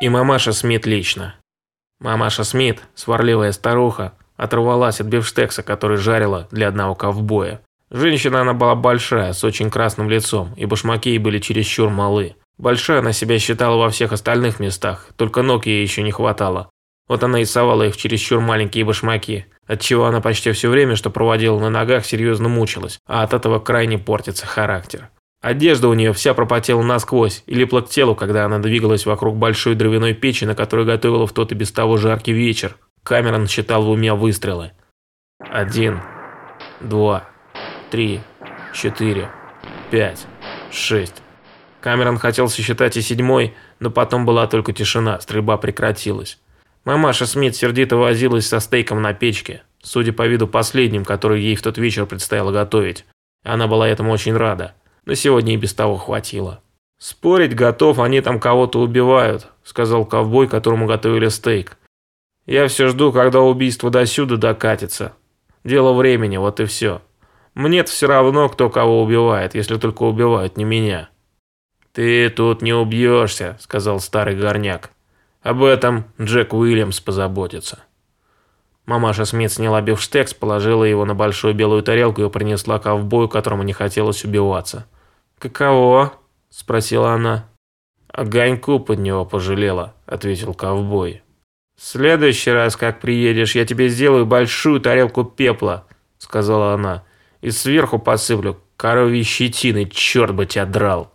И мамаша Смит лично. Мамаша Смит, сварливая старуха, оторвалась от бифштекса, который жарила для одного ковбоя. Женщина она была большая, с очень красным лицом, и башмаки ей были чересчур малы. Большая она себя считала во всех остальных местах, только ног ей еще не хватало. Вот она и совала их в чересчур маленькие башмаки, отчего она почти все время, что проводила на ногах, серьезно мучилась, а от этого крайне портится характер. Одежда у нее вся пропотела насквозь и липла к телу, когда она двигалась вокруг большой дровяной печи, на которой готовила в тот и без того жаркий вечер. Камерон считал в уме выстрелы. Один, два, три, четыре, пять, шесть. Камерон хотел сосчитать и седьмой, но потом была только тишина, стрельба прекратилась. Мамаша Смит сердито возилась со стейком на печке, судя по виду последним, который ей в тот вечер предстояло готовить. Она была этому очень рада. На сегодня и без того хватило. «Спорить готов, они там кого-то убивают», – сказал ковбой, которому готовили стейк. «Я все жду, когда убийство до сюда докатится. Дело времени, вот и все. мне все равно, кто кого убивает, если только убивают не меня». «Ты тут не убьешься», – сказал старый горняк. «Об этом Джек Уильямс позаботится». Мамаша Смит сняла бифштекс, положила его на большую белую тарелку и принесла ковбою, которому не хотелось убиваться. «Каково?» – спросила она. «Огоньку под него пожалела», – ответил ковбой. «В следующий раз, как приедешь, я тебе сделаю большую тарелку пепла», – сказала она. «И сверху посыплю коровьей щетиной, черт бы тебя драл».